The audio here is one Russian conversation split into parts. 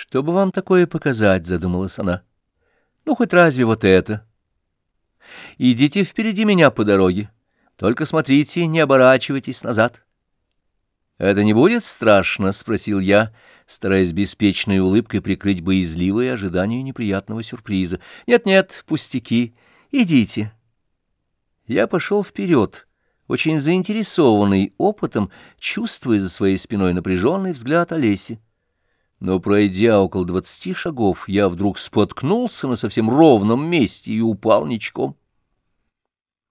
«Чтобы вам такое показать», — задумалась она. «Ну, хоть разве вот это?» «Идите впереди меня по дороге. Только смотрите, не оборачивайтесь назад». «Это не будет страшно?» — спросил я, стараясь беспечной улыбкой прикрыть боязливое ожидание неприятного сюрприза. «Нет-нет, пустяки. Идите». Я пошел вперед, очень заинтересованный опытом, чувствуя за своей спиной напряженный взгляд Олеси. Но, пройдя около двадцати шагов, я вдруг споткнулся на совсем ровном месте и упал ничком.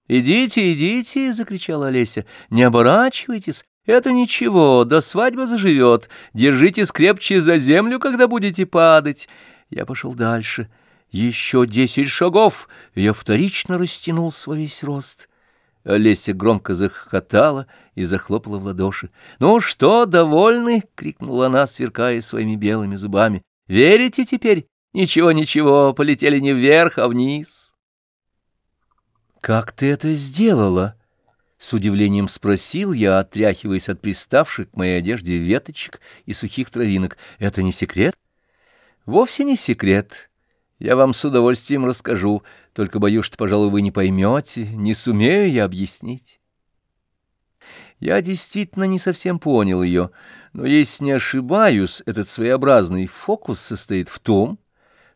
«Идите, идите!» — закричала Олеся. «Не оборачивайтесь! Это ничего, до свадьбы заживет. Держитесь крепче за землю, когда будете падать!» Я пошел дальше. Еще десять шагов, я вторично растянул свой весь рост. Олеся громко захохотала и захлопала в ладоши. «Ну что, довольны?» — крикнула она, сверкая своими белыми зубами. «Верите теперь? Ничего, ничего, полетели не вверх, а вниз». «Как ты это сделала?» — с удивлением спросил я, отряхиваясь от приставших к моей одежде веточек и сухих травинок. «Это не секрет?» «Вовсе не секрет». Я вам с удовольствием расскажу, только боюсь, что, пожалуй, вы не поймете, не сумею я объяснить. Я действительно не совсем понял ее, но, если не ошибаюсь, этот своеобразный фокус состоит в том,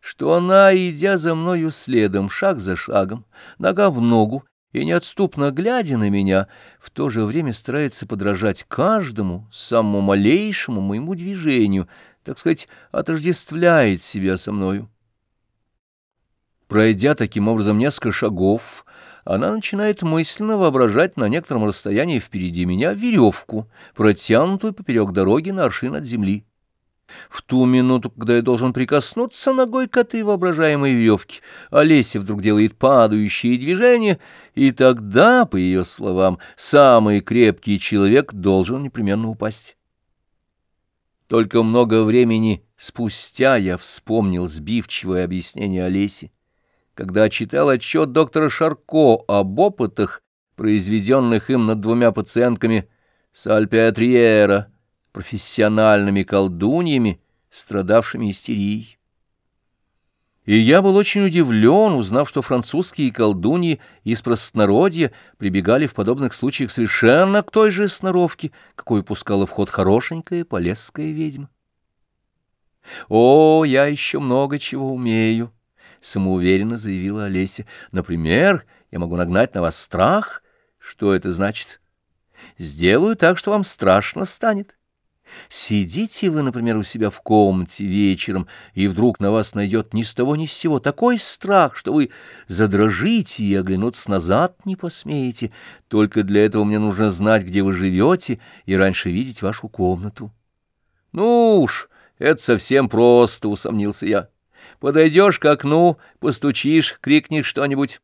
что она, идя за мною следом, шаг за шагом, нога в ногу, и неотступно глядя на меня, в то же время старается подражать каждому, самому малейшему моему движению, так сказать, отождествляет себя со мною. Пройдя таким образом несколько шагов, она начинает мысленно воображать на некотором расстоянии впереди меня веревку, протянутую поперек дороги на аршин от земли. В ту минуту, когда я должен прикоснуться ногой к этой воображаемой веревке, Олеся вдруг делает падающие движения, и тогда, по ее словам, самый крепкий человек должен непременно упасть. Только много времени спустя я вспомнил сбивчивое объяснение Олеси когда читал отчет доктора Шарко об опытах, произведенных им над двумя пациентками Сальпиатриера, профессиональными колдуньями, страдавшими истерией. И я был очень удивлен, узнав, что французские колдуньи из простонародья прибегали в подобных случаях совершенно к той же сноровке, какую пускала в ход хорошенькая полесская ведьма. О, я еще много чего умею! Самоуверенно заявила Олеся. Например, я могу нагнать на вас страх. Что это значит? Сделаю так, что вам страшно станет. Сидите вы, например, у себя в комнате вечером, и вдруг на вас найдет ни с того ни с сего такой страх, что вы задрожите и оглянуться назад не посмеете. Только для этого мне нужно знать, где вы живете, и раньше видеть вашу комнату. Ну уж, это совсем просто, усомнился я. Подойдешь к окну, постучишь, крикнешь что-нибудь.